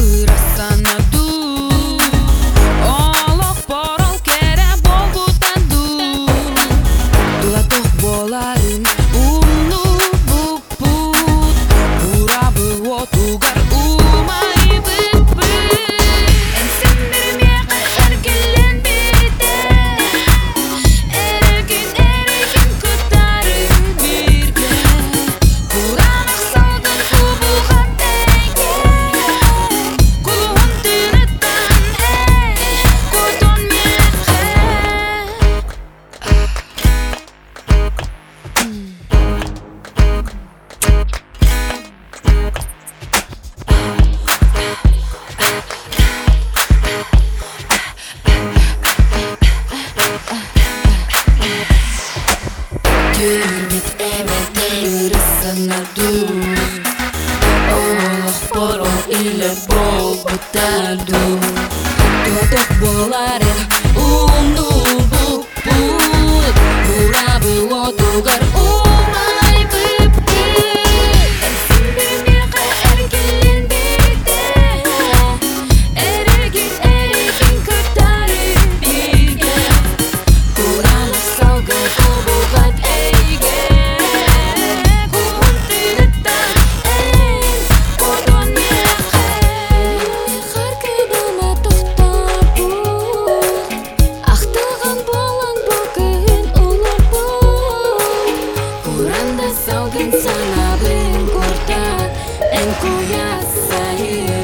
Ira sana. With everything لسنا ندوس أول أخبار إلى بروك بتعدو Tudo bolar, um no bubu Ensalada en corta, en cuyas salidas.